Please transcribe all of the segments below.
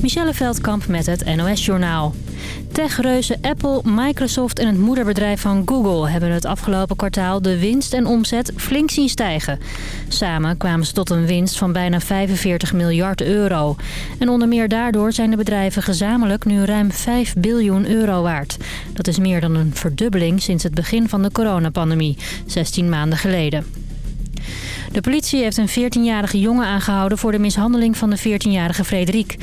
Michelle Veldkamp met het NOS-journaal. Techreuzen Apple, Microsoft en het moederbedrijf van Google... hebben het afgelopen kwartaal de winst en omzet flink zien stijgen. Samen kwamen ze tot een winst van bijna 45 miljard euro. En onder meer daardoor zijn de bedrijven gezamenlijk nu ruim 5 biljoen euro waard. Dat is meer dan een verdubbeling sinds het begin van de coronapandemie, 16 maanden geleden. De politie heeft een 14-jarige jongen aangehouden voor de mishandeling van de 14-jarige Frederik.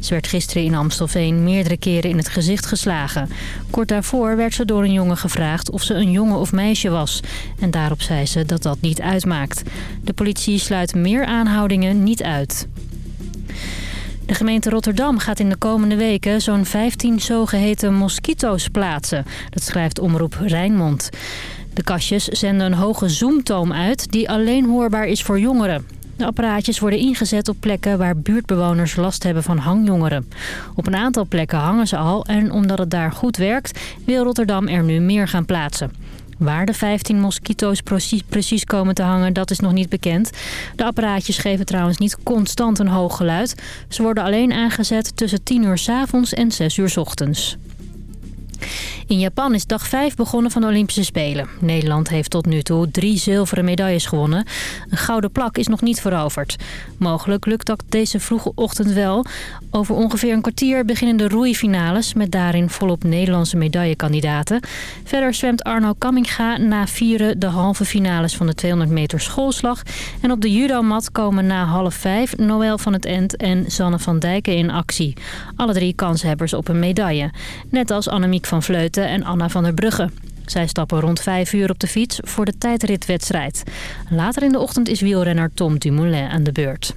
Ze werd gisteren in Amstelveen meerdere keren in het gezicht geslagen. Kort daarvoor werd ze door een jongen gevraagd of ze een jongen of meisje was. En daarop zei ze dat dat niet uitmaakt. De politie sluit meer aanhoudingen niet uit. De gemeente Rotterdam gaat in de komende weken zo'n 15 zogeheten moskito's plaatsen. Dat schrijft Omroep Rijnmond. De kastjes zenden een hoge zoomtoom uit die alleen hoorbaar is voor jongeren. De apparaatjes worden ingezet op plekken waar buurtbewoners last hebben van hangjongeren. Op een aantal plekken hangen ze al en omdat het daar goed werkt wil Rotterdam er nu meer gaan plaatsen. Waar de 15 moskito's precies komen te hangen, dat is nog niet bekend. De apparaatjes geven trouwens niet constant een hoog geluid. Ze worden alleen aangezet tussen 10 uur s avonds en 6 uur s ochtends. In Japan is dag 5 begonnen van de Olympische Spelen. Nederland heeft tot nu toe drie zilveren medailles gewonnen. Een gouden plak is nog niet veroverd. Mogelijk lukt dat deze vroege ochtend wel. Over ongeveer een kwartier beginnen de roeifinales... met daarin volop Nederlandse medaillekandidaten. Verder zwemt Arno Kamminga na vieren de halve finales van de 200 meter schoolslag. En op de judomat komen na half vijf Noël van het End en Zanne van Dijken in actie. Alle drie kanshebbers op een medaille. Net als Annemiek van Vleuten en Anna van der Brugge. Zij stappen rond 5 uur op de fiets voor de tijdritwedstrijd. Later in de ochtend is wielrenner Tom Dumoulin aan de beurt.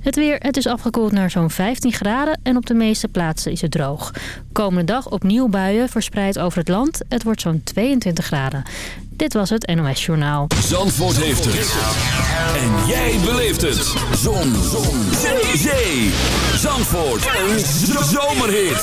Het weer, het is afgekoeld naar zo'n 15 graden en op de meeste plaatsen is het droog. Komende dag opnieuw buien verspreid over het land. Het wordt zo'n 22 graden. Dit was het NOS Journaal. Zandvoort heeft het. En jij beleeft het. Zon. Zon. Zee. Zandvoort. Een zomerhit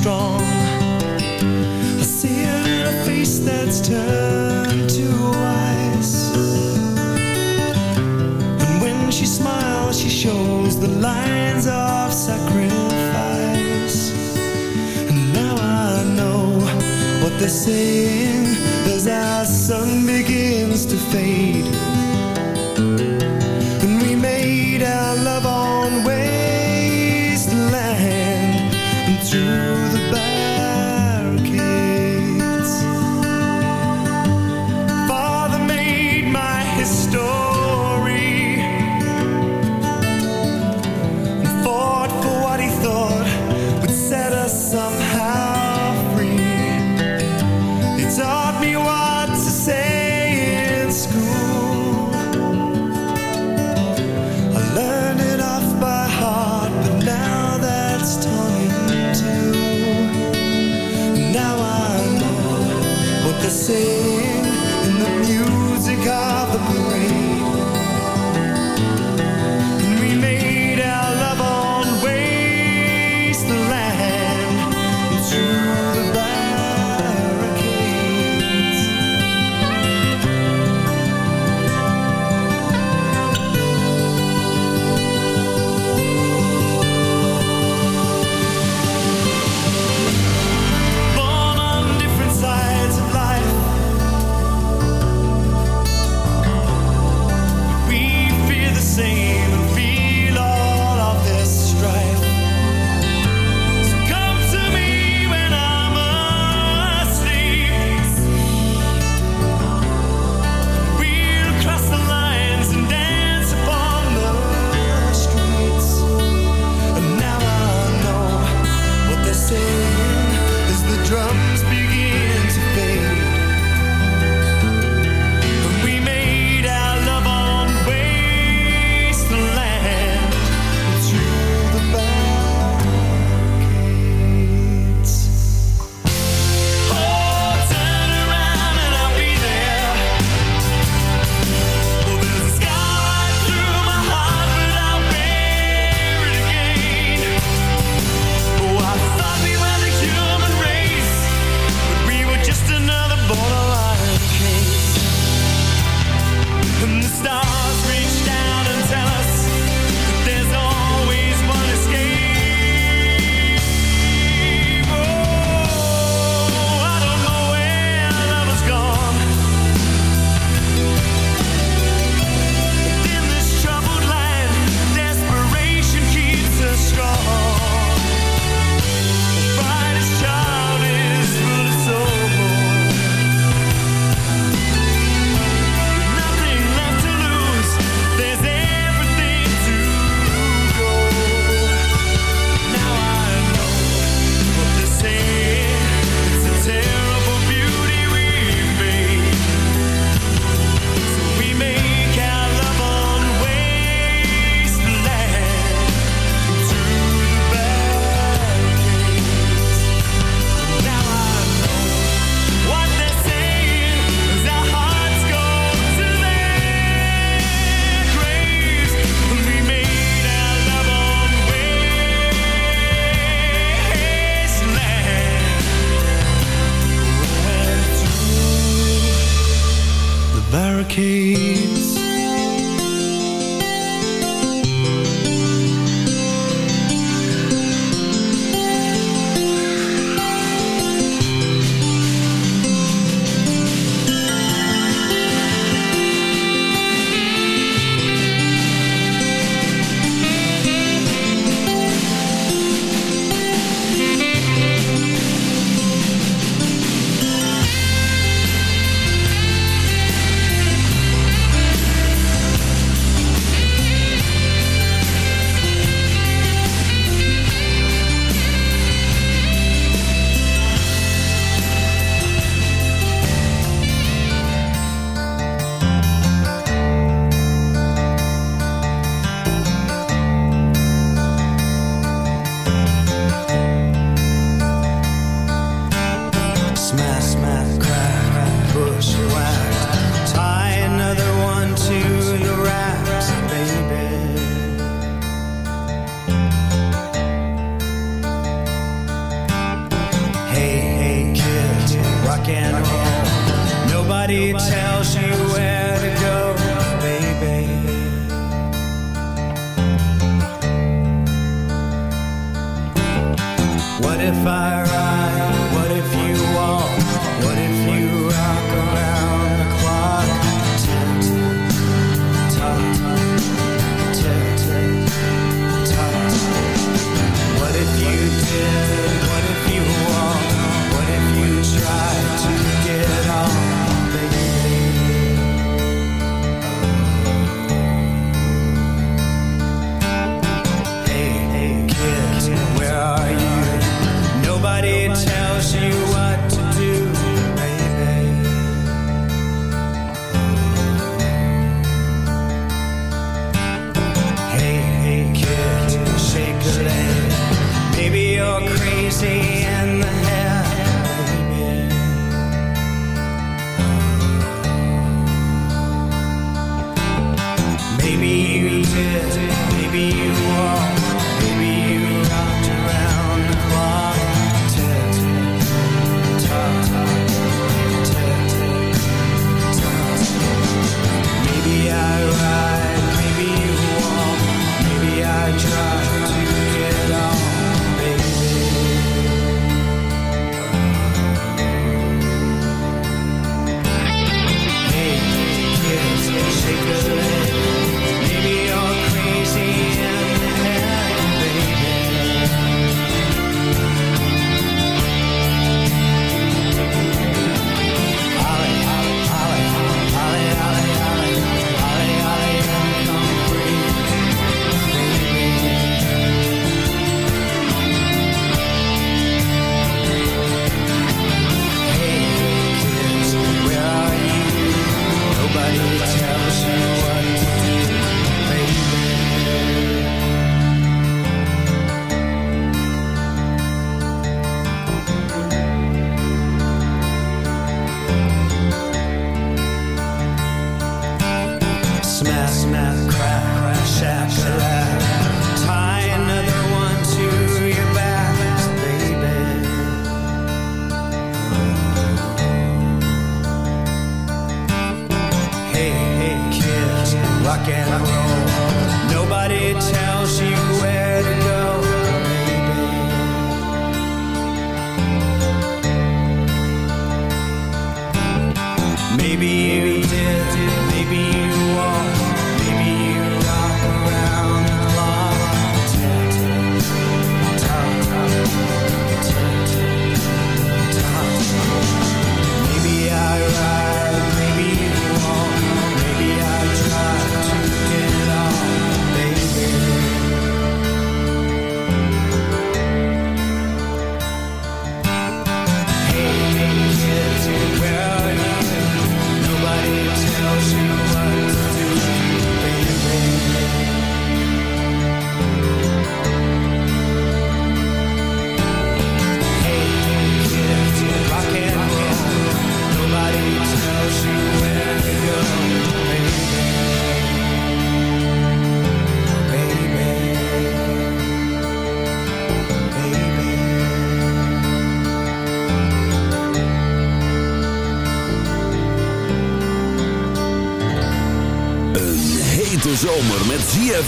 strong. I see it in a face that's turned to ice. And when she smiles she shows the lines of sacrifice. And now I know what they're saying As our sun begins to fade. say.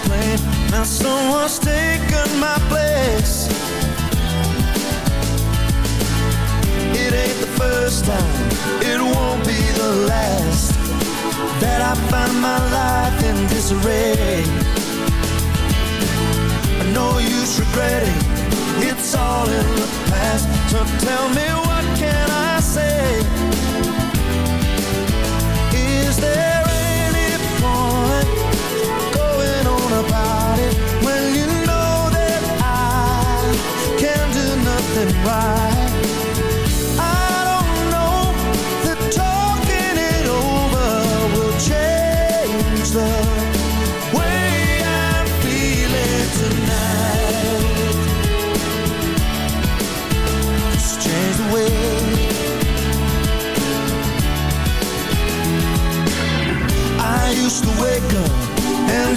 complain Now someone's taken my place. It ain't the first time. It won't be the last That I find my life in disarray. I know you regretting. It's all in the past. So tell me what can I say?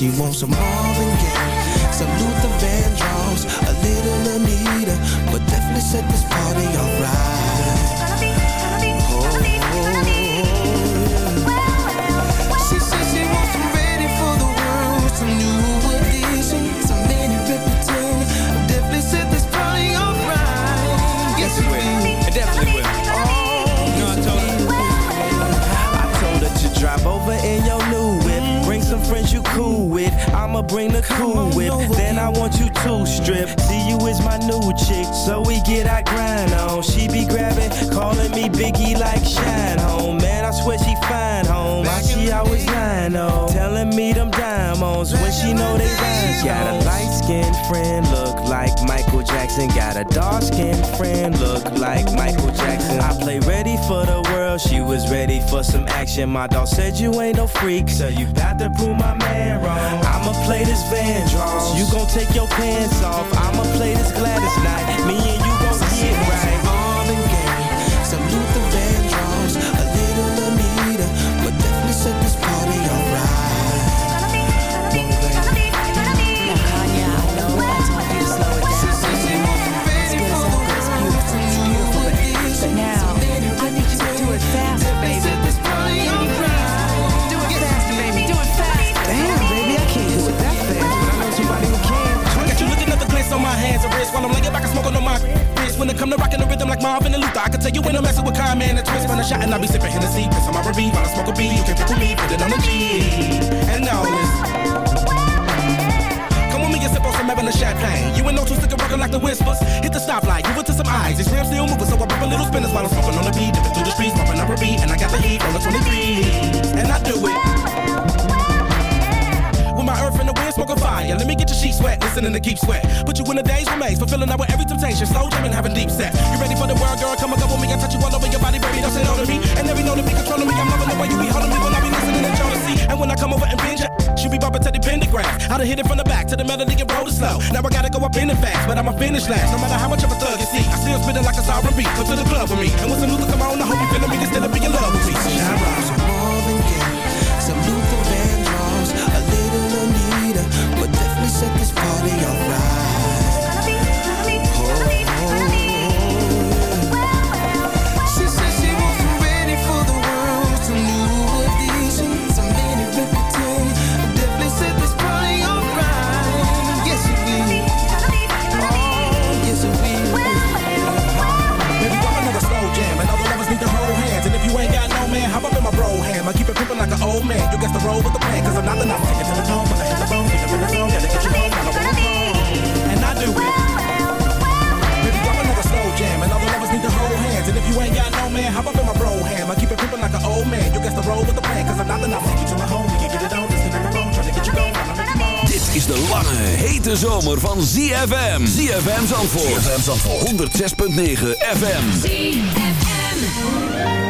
she wants some Marvin Gaye, some Luther Vandross, a little Anita, but definitely set this bring the cool whip. Then I want you to strip. See you is my new chick, so we get our grind on. She be grabbing, calling me Biggie like Shine Home. Man, I swear she fine home. Why she always lying on? Oh. Telling me them diamonds when she know they rhymes. Got a light skinned friend, look like Michael Jackson. Got a dark skinned friend, look like Michael Jackson. I play ready for the world, she was ready for some action. My dog said you ain't no freak, so you got to prove my man wrong. I'ma play this Vandross, you gon' take your pants off. I'ma play this Gladys night, me and while I'm laying back and smoking on my wrist. When it come to rocking the rhythm like Marvin and Luther, I can tell you when I'm messing with Kyle, man, and twist. When I shot and I be sipping Hennessy, piss on my R&B while I smoke a B. You can pick with me, put it on the G. And now this. Come with me and sip on some and champagne. You ain't no two stick rockin' like the whispers. Hit the stoplight, it to some eyes. These rims still moving, so I pop a little spinners while I'm smoking on the beat. Dipping through the streets, bumping up a beat, and I got the heat on the 23. And I do it my earth in the wind, smoking fire. Let me get your sheets wet, listening to keep sweat. Put you in the days remains, fulfilling up with every temptation. Slow jamming, having deep set. You ready for the world, girl? Come and go with me. I touch you all over your body, baby. Don't say no to me. And never know to be controlling me. I'm loving the way you be holding me when I be listening to jealousy. And when I come over and binge, she be bumping to the pentagraph. I done hit it from the back to the melody and roll it slow. Now I gotta go up in it fast, but I'ma finish last. No matter how much of a thug you see, I still spinning like a sovereign beat. Come to the club with me. And when some music come on, I hope you feeling me. still of be in love with me. Shine, set this party alright. Oh. She she wasn't ready for the world to. I made it reputation. I definitely set this party alright. Yes, it will. Oh, yes, it will. Baby, I'm another slow jam, and all the lovers need to hold hands. And if you ain't got no man, hop up in my. I keep it pimpin' like an old man. You guess the roll with the plan, cause I'm not the number. Until the roll with the plan, cause I'm not the nothing. Get you to my home, get you to the this is bone, trying to get you going, I'm is de lange, hete zomer van ZFM. ZFM Zandvoort. ZFM Zandvoort. 106.9 FM. ZFM.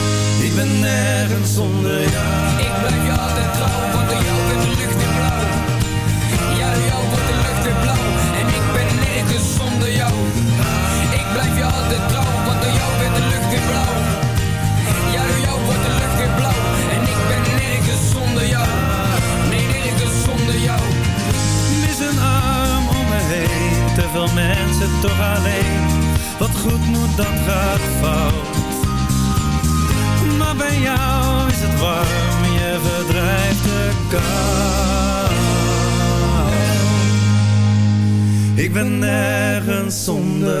Ik ben nergens zonder jou. Ik ben je altijd trouw, want de jou in de lucht in blauw. 送的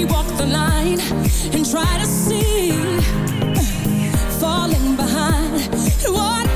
we walk the line and try to see, falling behind. What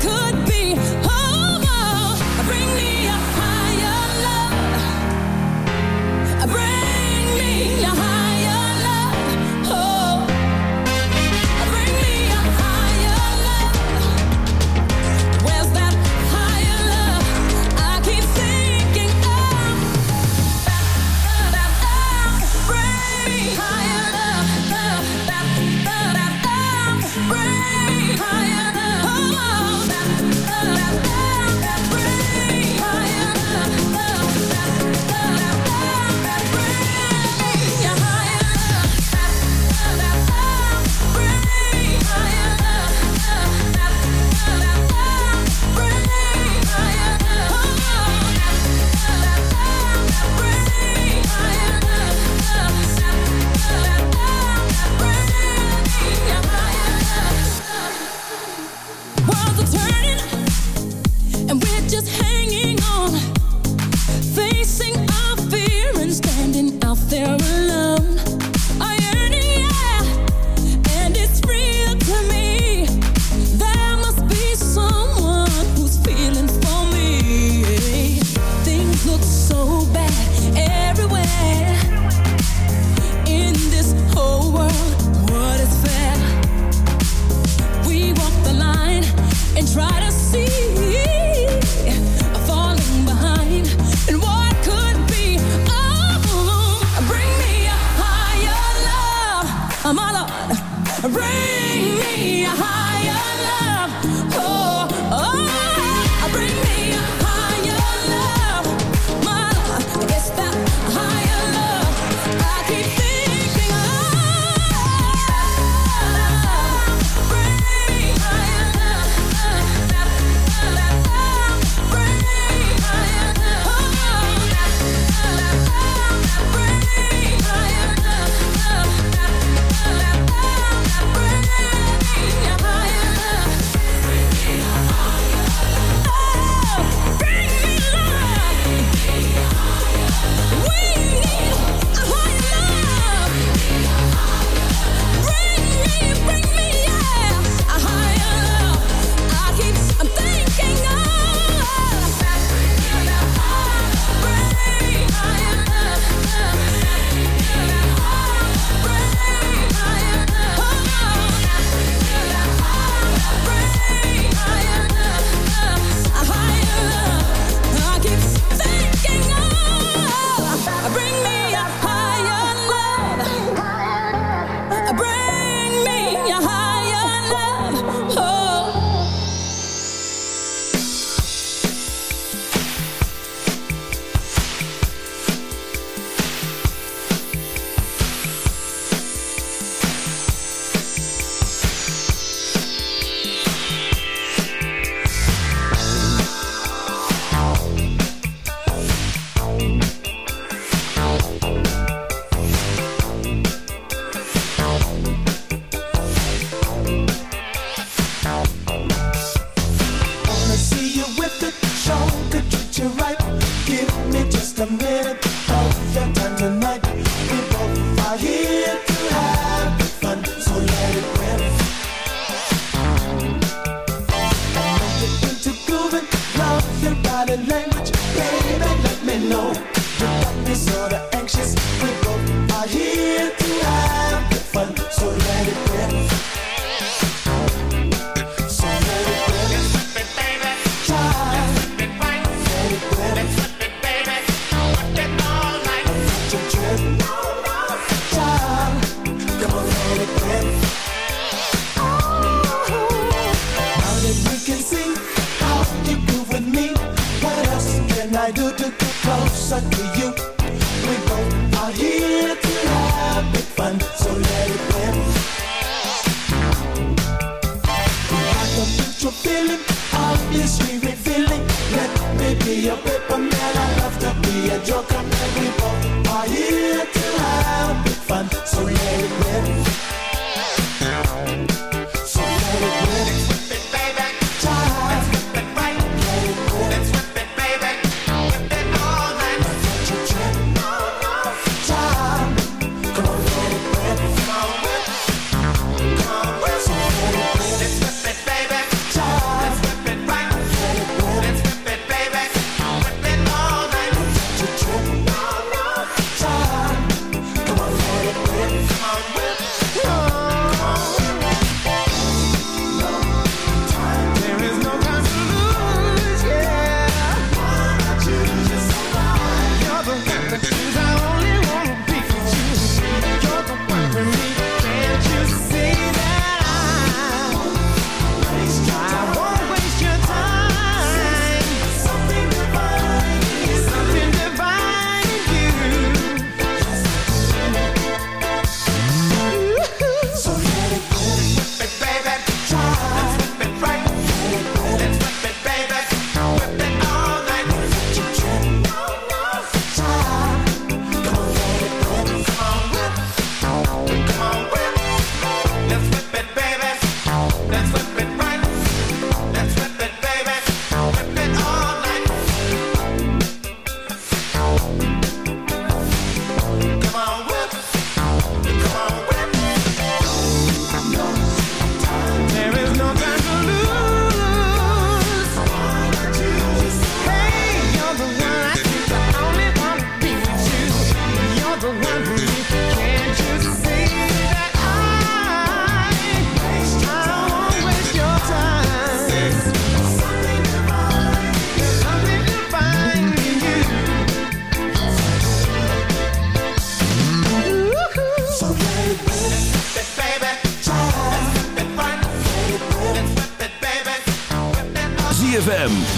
closer to you. We both are here to have big fun, so let it rip. Got the mutual feeling, obviously revealing. Let me be your paper man. I love to be a joker. We both are here to have big fun.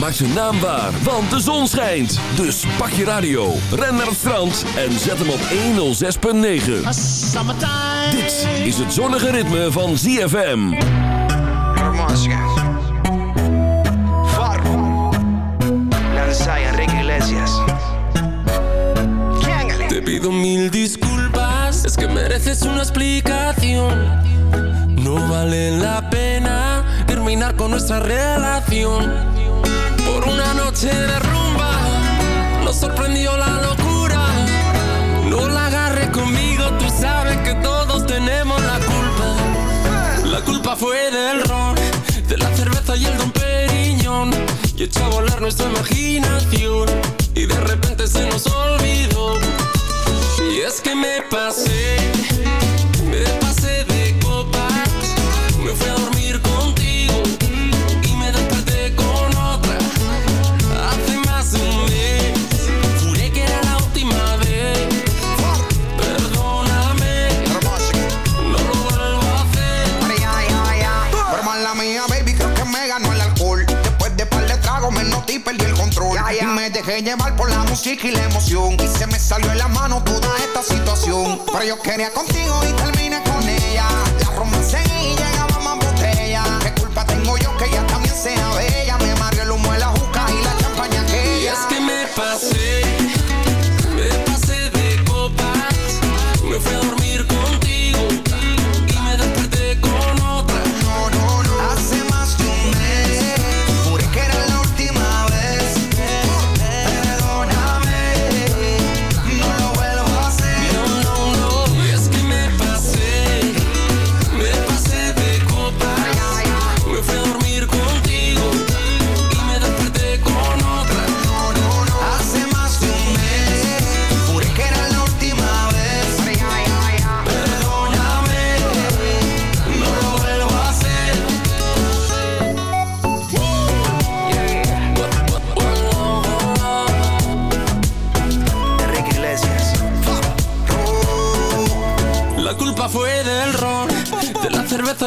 Maak zijn naam waar, want de zon schijnt. Dus pak je radio, ren naar het strand en zet hem op 106.9. Dit is het zonnige ritme van ZFM. Hermosa. Farro. Lanza y Enrique Iglesias. Te pido mil disculpas, es que mereces una explicación. No vale la pena terminar con nuestra relación. Una noche de rumba, nos sorprendió la locura. No la agarres conmigo, tú sabes que todos tenemos la culpa. La culpa fue del ron, de la cerveza y el don Periñón. Y echó a volar nuestra imaginación. Y de repente se nos olvidó. Y es que me pasé, me pasé música y la emoción. Y se me salió en la mano toda esta situación. Pero yo quería contigo y terminé